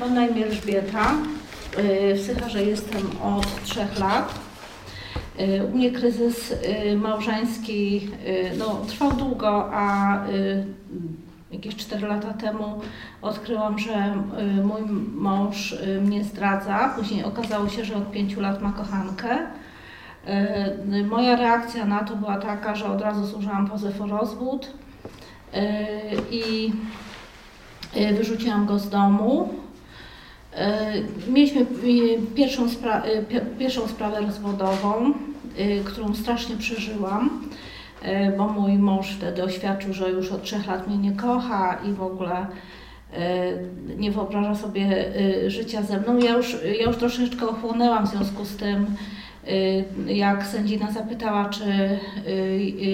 Mam na imię Elżbieta. Y, w Sycharze jestem od trzech lat. Y, U mnie kryzys y, małżeński no, trwał długo, a jakieś 4 lata temu odkryłam, że mój mąż mnie zdradza. Później okazało się, że od 5 lat ma kochankę. Moja reakcja na to była taka, że od razu służyłam pozew o rozwód i wyrzuciłam go z domu. E, mieliśmy e, pierwszą, spra e, pierwszą sprawę rozwodową, którą strasznie przeżyłam, bo mój mąż wtedy oświadczył, że już od trzech lat mnie nie kocha i w ogóle nie wyobraża sobie życia ze mną. Ja już, ja już troszeczkę ochłonęłam w związku z tym, jak sędzina zapytała, czy,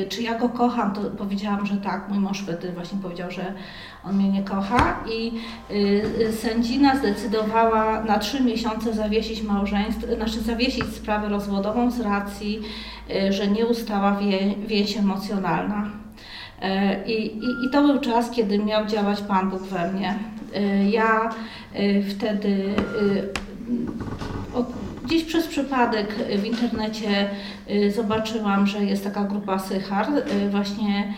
czy ja go kocham, to powiedziałam, że tak. Mój mąż wtedy właśnie powiedział, że on mnie nie kocha i sędzina zdecydowała na trzy miesiące zawiesić małżeństwo, znaczy zawiesić sprawę rozwodową z racji, że nie ustała więź emocjonalna. I, i, I to był czas, kiedy miał działać Pan Bóg we mnie. Ja wtedy Gdzieś przez przypadek w internecie y, zobaczyłam, że jest taka grupa Sychar. Y, właśnie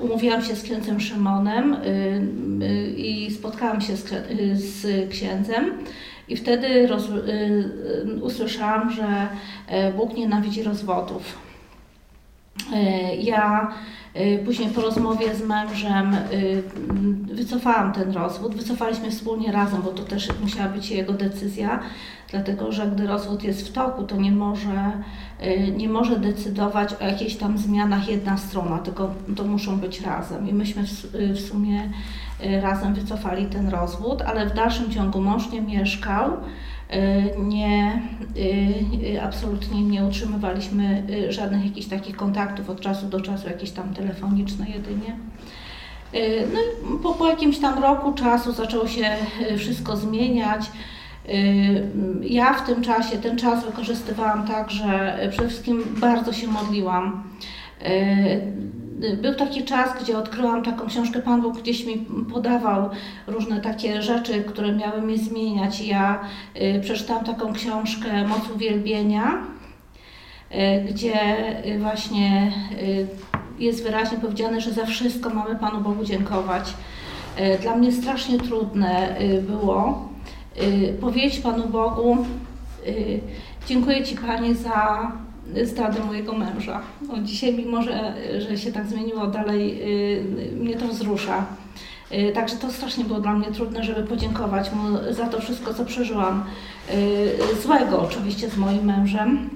umówiłam się z księdzem Szymonem y, i spotkałam się z księdzem. I wtedy usłyszałam, że Bóg nienawidzi rozwodów. Ja później po rozmowie z mężem wycofałam ten rozwód. Wycofaliśmy wspólnie razem, bo to też musiała być jego decyzja dlatego że gdy rozwód jest w toku, to nie może, nie może decydować o jakichś tam zmianach jedna strona, tylko to muszą być razem. I myśmy w, sumie razem wycofali ten rozwód, ale w dalszym ciągu mąż nie mieszkał, nie, absolutnie nie utrzymywaliśmy żadnych jakichś takich kontaktów od czasu do czasu, jakieś tam telefoniczne jedynie. No i po, po jakimś tam roku czasu zaczęło się wszystko zmieniać. Ja w tym czasie, ten czas wykorzystywałam tak, że przede wszystkim bardzo się modliłam. Y, był taki czas, gdzie odkryłam taką książkę, Pan Bóg gdzieś mi podawał różne takie rzeczy, które miały mnie zmieniać. Ja y, przeczytałam taką książkę Moc Uwielbienia, gdzie właśnie jest wyraźnie powiedziane, że za wszystko mamy Panu Bogu dziękować. Dla mnie strasznie trudne było Y, powiedzieć Panu Bogu, y, dziękuję Ci Panie za zdradę mojego męża. No, dzisiaj mimo, że, że się tak zmieniło, dalej y, mnie to wzrusza. Także to strasznie było dla mnie trudne, żeby podziękować mu za to wszystko, co przeżyłam. Złego oczywiście z moim mężem.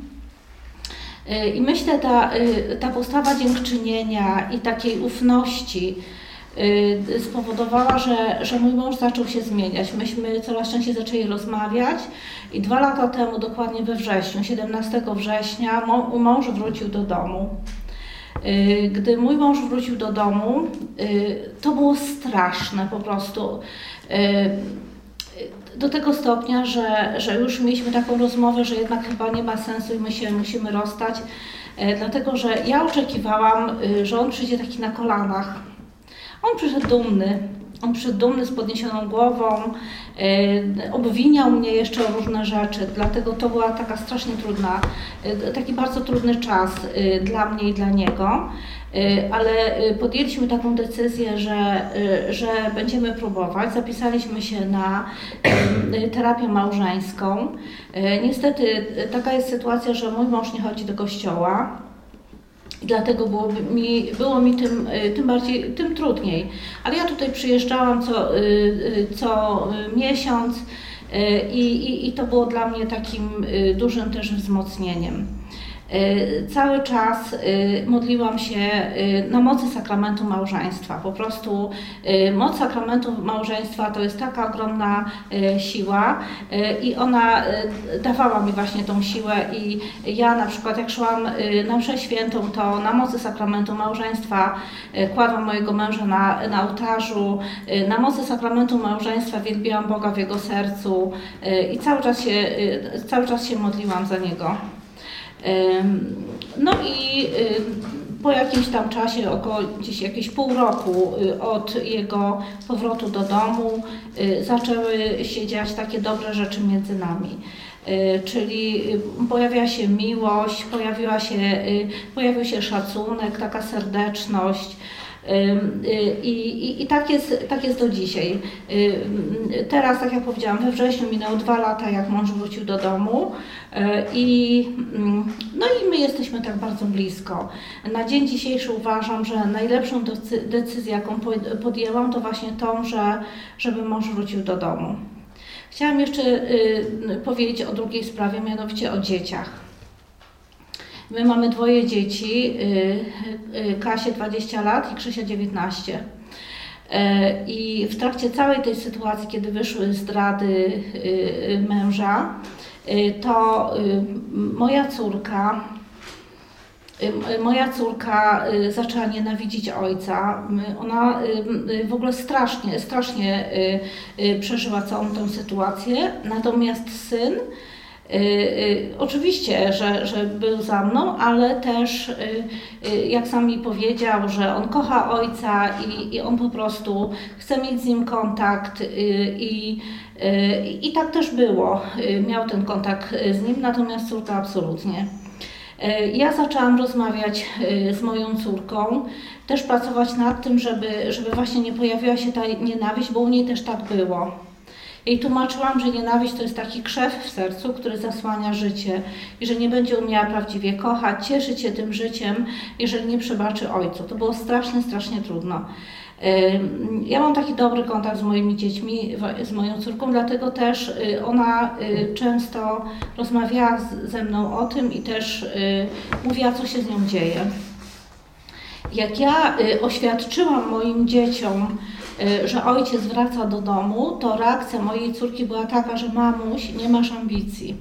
I myślę, ta, ta postawa dziękczynienia i takiej ufności, Y, spowodowała, że, że mój mąż zaczął się zmieniać. Myśmy coraz częściej zaczęli rozmawiać i dwa lata temu, dokładnie we wrześniu, 17 września, mąż wrócił do domu. Y, gdy mój mąż wrócił do domu, y, to było straszne po prostu. Do tego stopnia, że, że już mieliśmy taką rozmowę, że jednak chyba nie ma sensu i my się musimy rozstać, dlatego że ja oczekiwałam, że on przyjdzie taki na kolanach on przyszedł dumny. On przyszedł dumny z podniesioną głową, yy, obwiniał mnie jeszcze o różne rzeczy, dlatego to była taka strasznie trudna, yy, taki bardzo trudny czas yy, dla mnie i dla niego. Ale podjęliśmy taką decyzję, że, że będziemy próbować. Zapisaliśmy się na terapię małżeńską. Niestety taka jest sytuacja, że mój mąż nie chodzi do kościoła. I dlatego było mi, było mi tym, y, tym bardziej, tym trudniej. Ale ja tutaj przyjeżdżałam co, y, y, co miesiąc i, i, i to było dla mnie takim dużym też wzmocnieniem. Y, cały czas y, modliłam się y, na mocy sakramentu małżeństwa. Po prostu moc sakramentu małżeństwa to jest taka ogromna siła i ona dawała mi właśnie tą siłę i ja na przykład jak szłam na mszę świętą, to na mocy sakramentu małżeństwa kładłam mojego męża na, na ołtarzu, na mocy sakramentu małżeństwa wielbiłam Boga w jego sercu i cały czas się, cały czas się modliłam za niego. No i po jakimś tam czasie, około gdzieś jakieś pół roku od jego powrotu do domu, zaczęły się dziać takie dobre rzeczy między nami. Czyli pojawiła się miłość, pojawiła się, pojawił się szacunek, taka serdeczność. Y, I, i, I, tak, jest, tak jest do dzisiaj. Teraz, tak jak powiedziałam, we wrześniu minęło dwa lata, jak mąż wrócił do domu y, i, no i my jesteśmy tak bardzo blisko. Na dzień dzisiejszy uważam, że najlepszą decyzję, jaką podjęłam, to właśnie tą, że, żeby mąż wrócił do domu. Chciałam jeszcze y, powiedzieć o drugiej sprawie, mianowicie o dzieciach. My mamy dwoje dzieci, y, y, Kasie 20 lat i Krzysia 19. E, I w trakcie całej tej sytuacji, kiedy wyszły zdrady y, męża, to moja córka, moja córka zaczęła nienawidzić ojca. Ona w ogóle strasznie, strasznie przeżyła całą tę sytuację. Natomiast syn Y, y, oczywiście, że, że był za mną, ale też, y, jak sam mi powiedział, że on kocha ojca i, i on po prostu chce mieć z nim kontakt i, i tak też było. Miał ten kontakt z nim, natomiast córka absolutnie. Ja zaczęłam rozmawiać z moją córką, też pracować nad tym, żeby, żeby właśnie nie pojawiła się ta nienawiść, bo u niej też tak było. I tłumaczyłam, że nienawiść to jest taki krzew w sercu, który zasłania życie i że nie będzie umiała prawdziwie kochać, cieszyć się tym życiem, jeżeli nie przebaczy ojcu. To było strasznie, strasznie trudno. Ja mam taki dobry kontakt z moimi dziećmi, z moją córką, dlatego też y, ona y, często rozmawiała ze mną o tym i też y, mówiła, co się z nią dzieje. Jak ja oświadczyłam moim dzieciom, że ojciec wraca do domu, to reakcja mojej córki była taka, że mamuś, nie masz ambicji.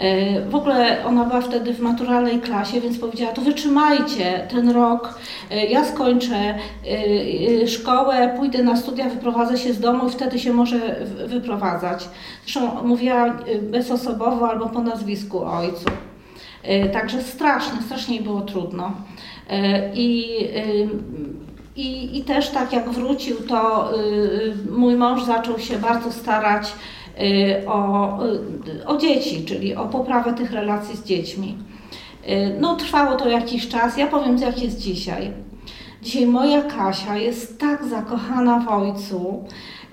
Y, w ogóle ona była wtedy w maturalnej klasie, więc powiedziała, to wytrzymajcie ten rok, y, ja skończę szkołę, pójdę na studia, wyprowadzę się z domu i wtedy się może wyprowadzać. Zresztą mówiła bezosobowo albo po nazwisku ojcu. Także strasznie, strasznie było trudno. I i, I też tak jak wrócił, to y, mój mąż zaczął się bardzo starać y, o, y, o dzieci, czyli o poprawę tych relacji z dziećmi. Y, no trwało to jakiś czas, ja powiem jak jest dzisiaj. Dzisiaj moja Kasia jest tak zakochana w ojcu,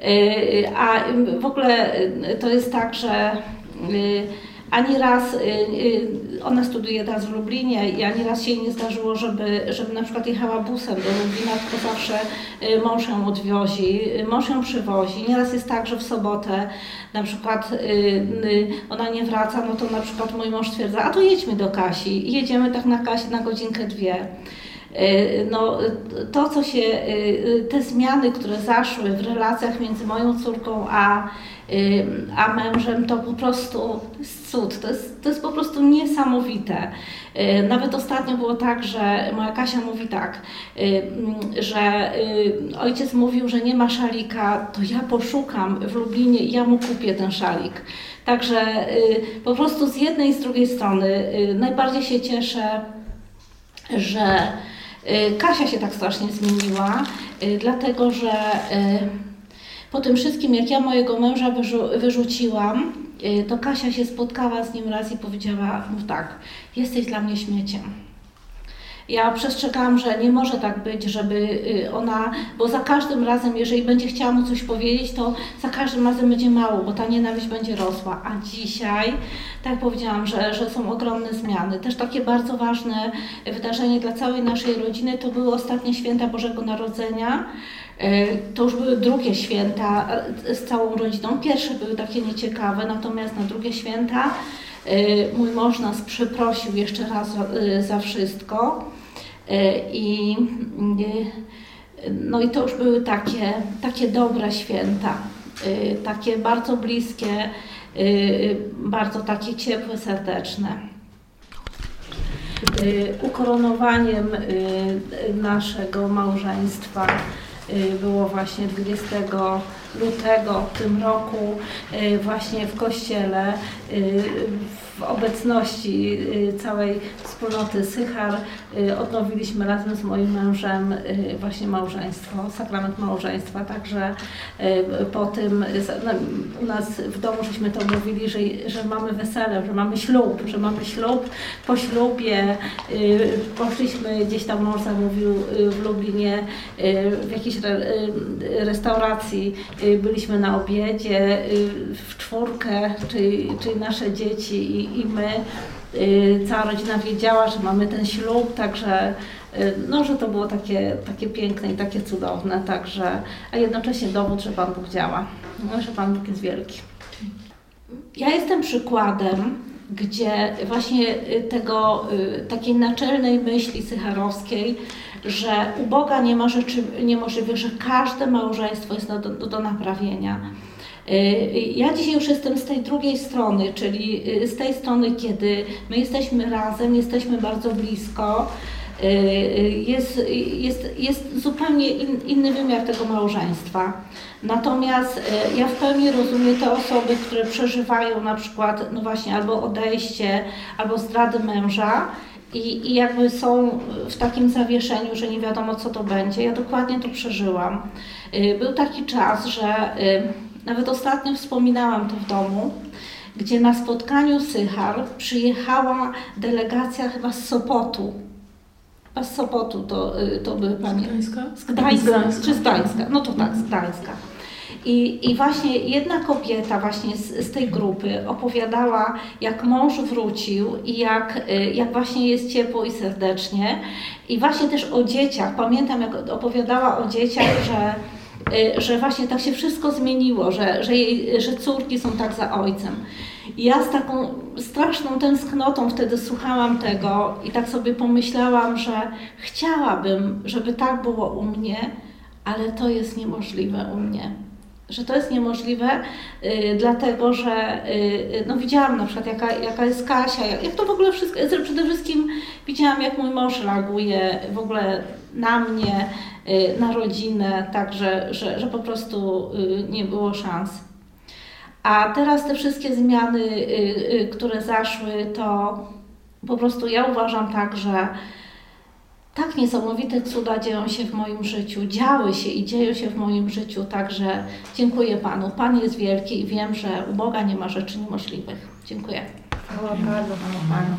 y, a w ogóle to jest tak, że ani raz, y, y, ona studiuje teraz w Lublinie i ani raz się jej nie zdarzyło, żeby, żeby na przykład jechała busem do Lublina, tylko zawsze y, mąż ją odwiozi, mąż ją przywozi. Nieraz jest tak, że w sobotę na przykład ona nie wraca, no to na przykład mój mąż stwierdza, a to jedźmy do Kasi i jedziemy tak na Kasi na godzinkę, dwie. No, to, co się, te zmiany, które zaszły w relacjach między moją córką a a mężem to po prostu cud, to jest, to jest po prostu niesamowite. Nawet ostatnio było tak, że moja Kasia mówi tak, że ojciec mówił, że nie ma szalika, to ja poszukam w Lublinie i ja mu kupię ten szalik. Także po prostu z jednej i z drugiej strony najbardziej się cieszę, że Kasia się tak strasznie zmieniła, dlatego że po tym wszystkim, jak ja mojego męża wyrzu wyrzuciłam, y, to Kasia się spotkała z nim raz i powiedziała mu tak, jesteś dla mnie śmieciem. Ja przestrzegałam, że nie może tak być, żeby y, ona, bo za każdym razem, jeżeli będzie chciała mu coś powiedzieć, to za każdym razem będzie mało, bo ta nienawiść będzie rosła. A dzisiaj, tak powiedziałam, że, że są ogromne zmiany. Też takie bardzo ważne wydarzenie dla całej naszej rodziny to były ostatnie święta Bożego Narodzenia. E, to już były drugie święta z całą rodziną. Pierwsze były takie nieciekawe, natomiast na drugie święta e, mój mąż nas przeprosił jeszcze raz za wszystko. I, no i to już były takie, takie dobre święta, takie bardzo bliskie, bardzo takie ciepłe, serdeczne. Ukoronowaniem naszego małżeństwa było właśnie 20 lutego w tym roku właśnie w kościele y, w obecności y, całej wspólnoty Sychar y, odnowiliśmy razem z moim mężem y, właśnie małżeństwo, sakrament małżeństwa, także po tym u nas w domu żeśmy to mówili, że, że mamy wesele, że mamy ślub, że mamy ślub. Po ślubie poszliśmy gdzieś tam mąż zamówił w Lublinie w jakiejś re, restauracji, byliśmy na obiedzie w czwórkę, czyli, czyli nasze dzieci i, i my. Y, Cała rodzina wiedziała, że mamy ten ślub, także y, no, że to było takie, takie piękne i takie cudowne, także, a jednocześnie dowód, że Pan Bóg działa, no, że Pan Bóg jest wielki. Ja jestem przykładem, gdzie właśnie y, tego, takiej naczelnej myśli sycharowskiej, że u Boga nie ma rzeczy niemożliwych, że każde małżeństwo jest do, do, do naprawienia. Y, Ja dzisiaj już jestem z tej drugiej strony, czyli y, z tej strony, kiedy my jesteśmy razem, jesteśmy bardzo blisko. y, Jest, jest, jest zupełnie in, inny wymiar tego małżeństwa. Natomiast ja w pełni rozumiem te osoby, które przeżywają na przykład, no właśnie, albo odejście, albo zdrady męża i, i jakby są w takim zawieszeniu, że nie wiadomo co to będzie. Ja dokładnie to przeżyłam. Był taki czas, że nawet ostatnio wspominałam to w domu, gdzie na spotkaniu Sychar przyjechała delegacja chyba z Sopotu. Chyba z Sopotu to, y, to by pani... Gdańska? Z Gdańska, czy z Gdańska, no to tak, z Gdańska. I, I właśnie jedna kobieta właśnie z, z tej grupy opowiadała, jak mąż wrócił i jak, y, jak właśnie jest ciepło i serdecznie. I właśnie też o dzieciach. Pamiętam, jak opowiadała o dzieciach, że, że właśnie tak się wszystko zmieniło, że, że, jej, że córki są tak za ojcem. I ja z taką straszną tęsknotą wtedy słuchałam tego i tak sobie pomyślałam, że chciałabym, żeby tak było u mnie, ale to jest niemożliwe u mnie. Że to jest niemożliwe, y, dlatego że y, no widziałam na przykład, jaka, jaka jest Kasia, jak, jak to w ogóle wszystko. Przede wszystkim widziałam, jak mój mąż reaguje w ogóle na mnie, y, na rodzinę, tak, że, że, po prostu y, nie było szans. A teraz te wszystkie zmiany, y, y, które zaszły, to po prostu ja uważam tak, że tak niesamowite cuda dzieją się w moim życiu, działy się i dzieją się w moim życiu, także dziękuję Panu. Pan jest wielki i wiem, że u Boga nie ma rzeczy niemożliwych. Dziękuję. Chwała Panu Panu.